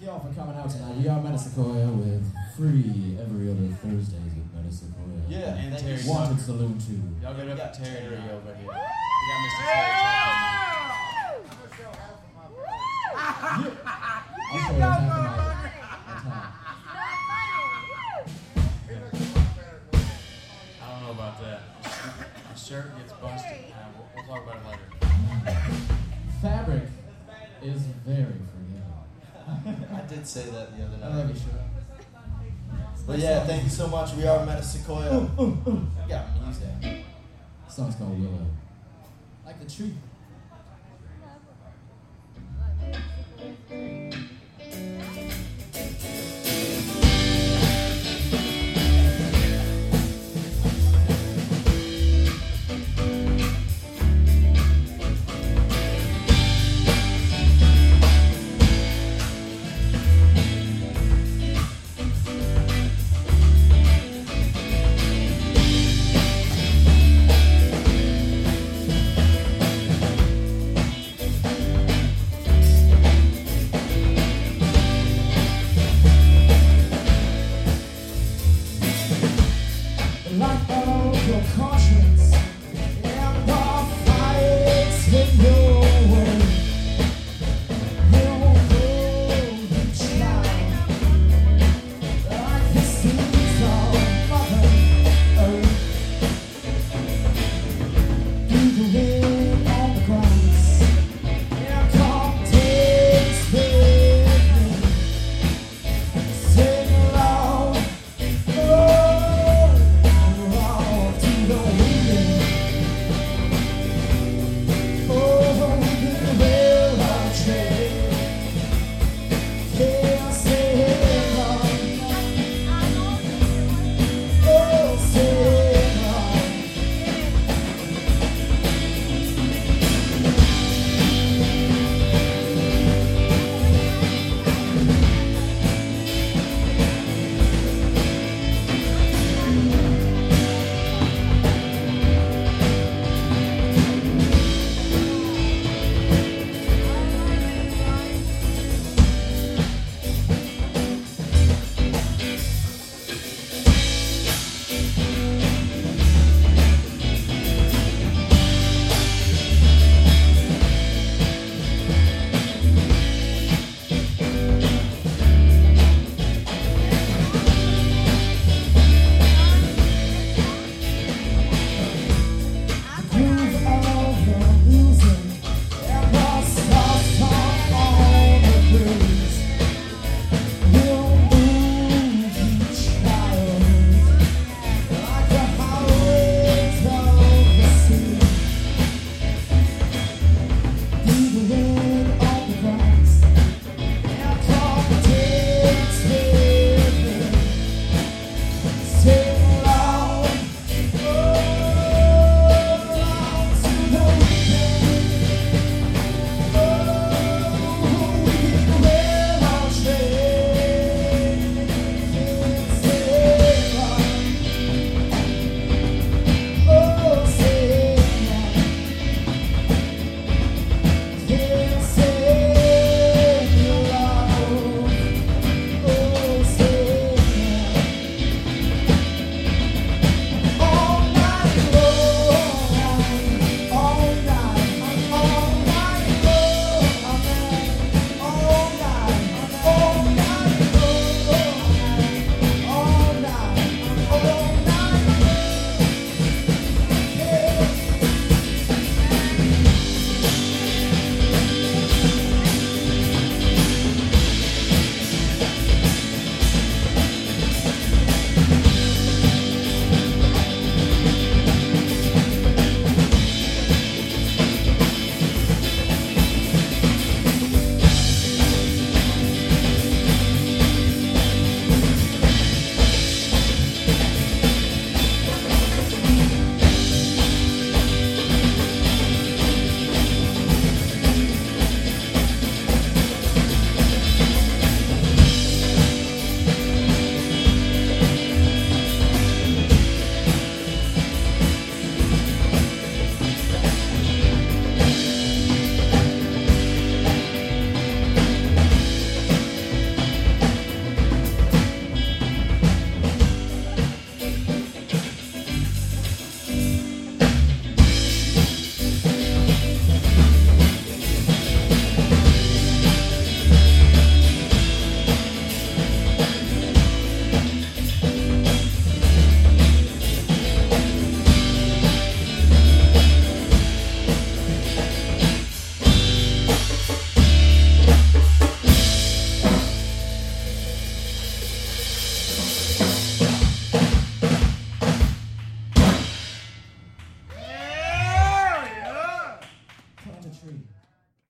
Thank y'all for coming out tonight. We are Metasequoia with free every other Thursdays with Metasequoia. Yeah, And Terry you. Wanted Saloon too. Y'all get up got Terry, Terry over here. We got Mr. Terry. I'll show half of my, my. I don't know about that. My shirt gets busted. We'll, we'll talk about it later. Fabric is very forgiving. I did say that the other I night. love you, Sean. But yeah, thank you so much. We are Metasequoia. We got music. The song's called Willow. Like the tree.